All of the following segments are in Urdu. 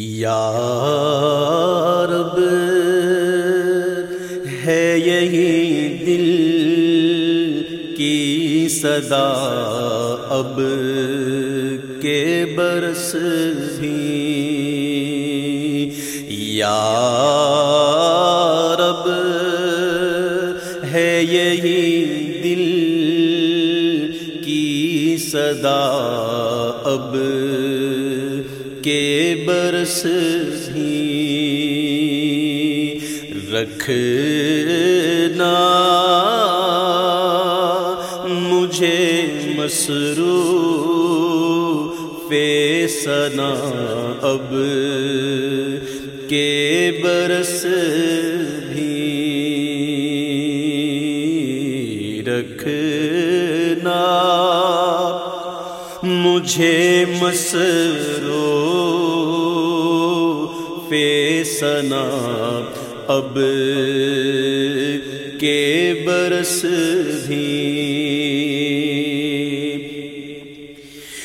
یا رب ہے یہی دل کی صدا اب کے برس بھی۔ یا رب ہے یہی دل کی صدا اب کے برس بھی رکھنا مجھے مسرو فیسنا اب کے برس مجھے مسرو فیسنا اب کے برس بھی۔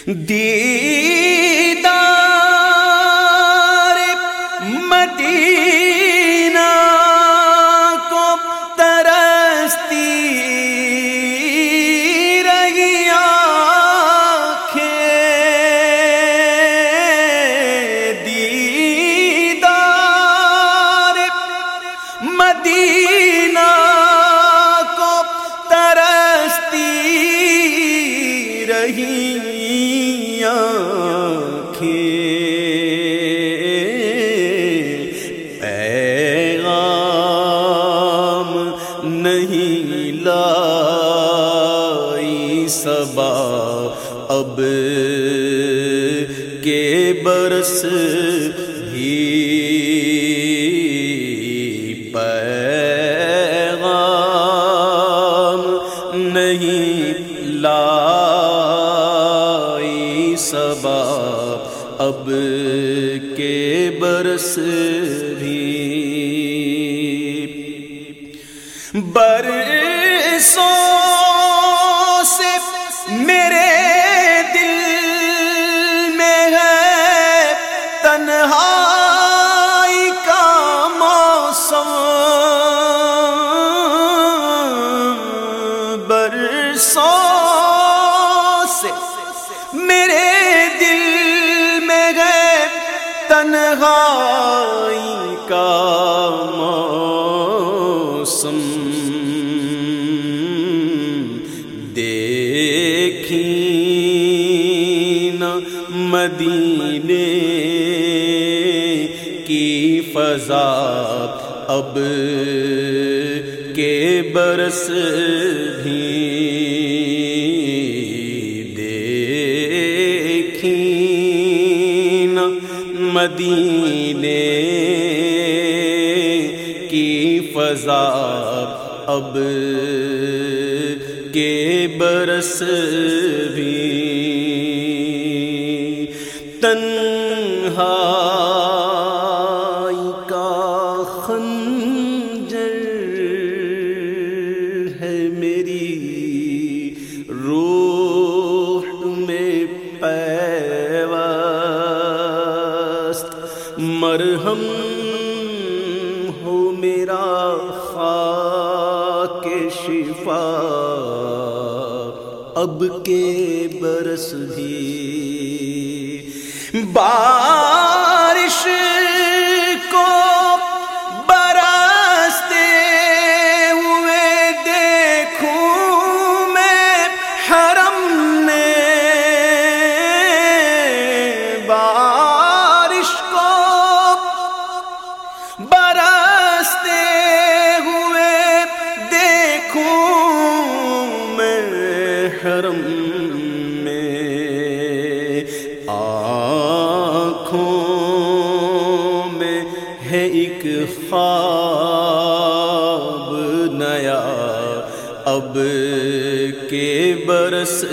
دیدار نہیں لائی سبا اب کے برس بھی پیغام نہیں لائی سبا اب کے برس برسوں مدینے کی فضا اب کے برس بھی دیکھی نہ مدینے کی فضا اب کے برس بھی تنہائی کا خنجر ہے میری روح میں پیوست۔ مرہم ہو میرا خاک شفا۔ اب کے برس بھی بارش کو برستے ہوئے دیکھوں میں حرم نے بارش کو برستے ہوئے دیکھوں میں حرم کے برس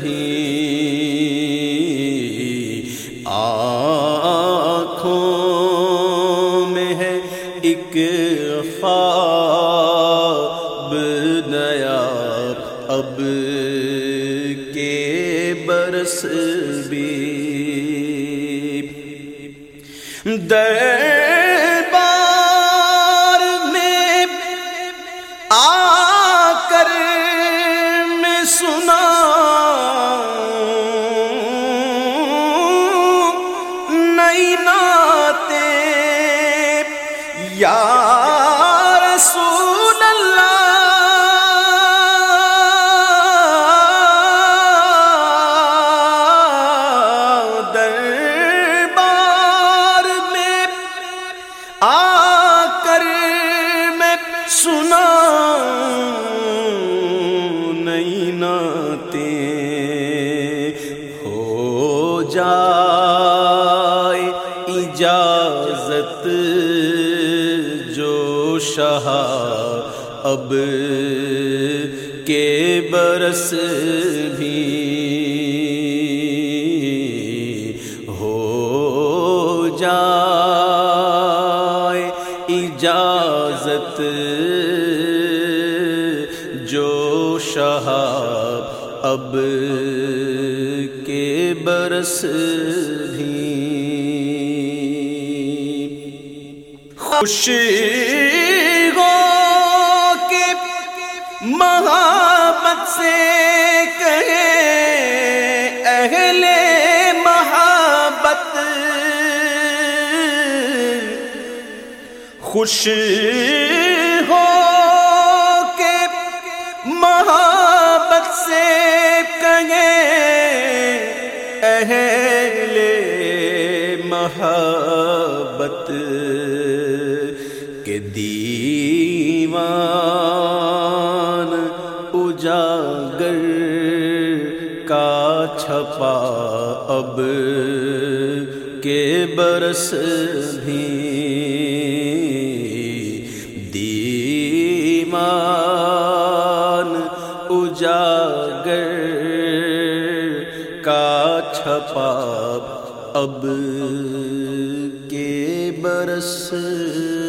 بھی آنکھوں میں ہے ایک خواب نیا اب کے برس بھی۔ دربار شاہ اب کے برس بھی ہو جائے اجازت جو شاہ اب کے برس بھی خوش محبت سے کہے، اہل محبت، خوش ہو کے محبت سے کہے، اہل محبت کے دیوان اب کے برس بھی دیوان اجاگر کا چھپا اب کے برس بھی